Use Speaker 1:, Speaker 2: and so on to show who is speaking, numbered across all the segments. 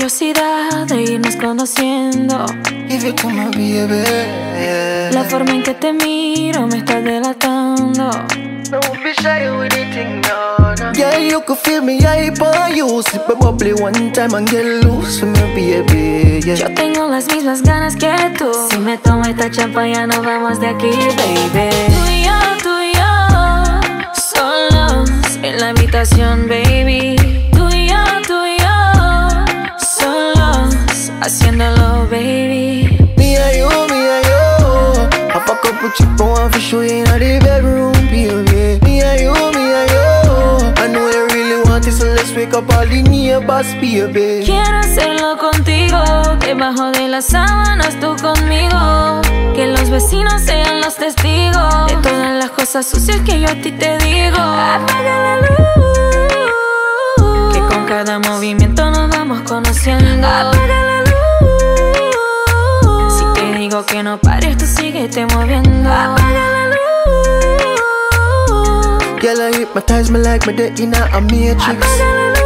Speaker 1: curiosidad de irnos conociendo.
Speaker 2: It to my baby.
Speaker 1: La forma en que te miro me está delatando.
Speaker 2: Don't be shy with the thing, no, no. Yeah, you could feel me hype on you. Sip a bubbly one time and get loose with me, baby. Yeah.
Speaker 1: Yo tengo las mismas ganas que tú. Si me tomo esta champaña, nos vamos de aquí, baby. Tú y yo, tú y yo, solos en la habitación, baby. Haciéndolo, baby.
Speaker 2: Me and you, me and you. I fuck up with you, but want to show you in the bedroom, baby. Me and you, me and you. I know you really want it, so let's wake up all baby.
Speaker 1: Quiero hacerlo contigo, debajo de las sábanas tú conmigo. Que los vecinos sean los testigos de todas las cosas sucias que yo a ti te digo. Apaga la luz, que con cada movimiento nos vamos conociendo. Apaga la digo que no pares, tú síguete moviendo. Apaga la luz.
Speaker 2: Girl, I hypnotize me like my dead in a matrix.
Speaker 1: Apaga la luz.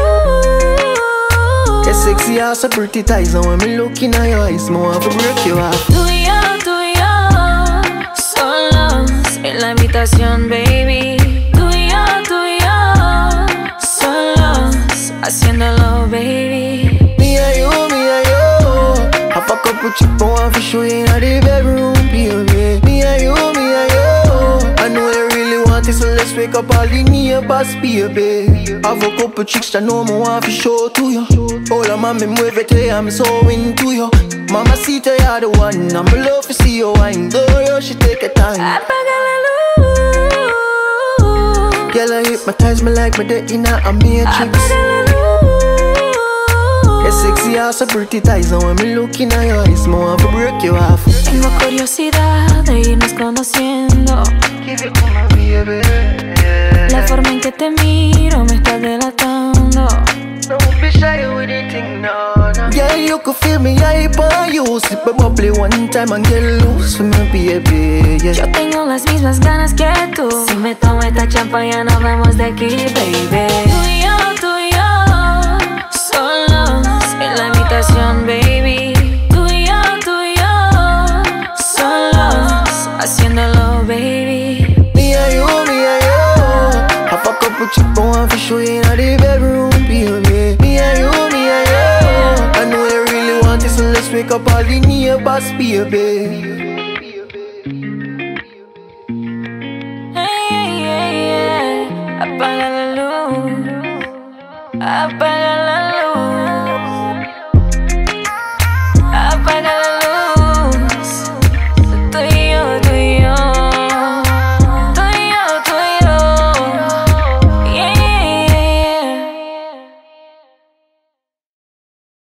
Speaker 2: Your sexy ass a pretty ties, and when me look in your eyes, me want to break you off. With you, but want to show you in the bedroom, baby. Me and you, me and you. I know you really want it, so let's wake up all the neighbors, baby. I've a couple chicks that know me want to show to you. All of Hola mami, muévete, I'm so into you. Mama, see you're the one, I'm in love to see you wine. Girl, you should take your time.
Speaker 1: Apaga la luz.
Speaker 2: Girl, I hypnotize me like my dead in a matrix.
Speaker 1: Apaga la
Speaker 2: a pretty ties, and when me look in your eyes, me want to break you off.
Speaker 1: Tengo curiosidad de irnos conociendo.
Speaker 2: It baby.
Speaker 1: La forma en que te miro me está delatando.
Speaker 2: Don't be shy with thing, no, no. Yeah, you could feel me hype on you. Sip a bubbly one time and get loose with me, baby. Yeah.
Speaker 1: Yo tengo las mismas ganas que tú. Si me tomo esta champaña, nos vamos de aquí, baby.
Speaker 2: Show you in the bedroom, baby. Me and you, me and you. I know you really want this, so let's wake up all the neighbors, baby.
Speaker 1: Hey, hey, hey. Apaga la luz.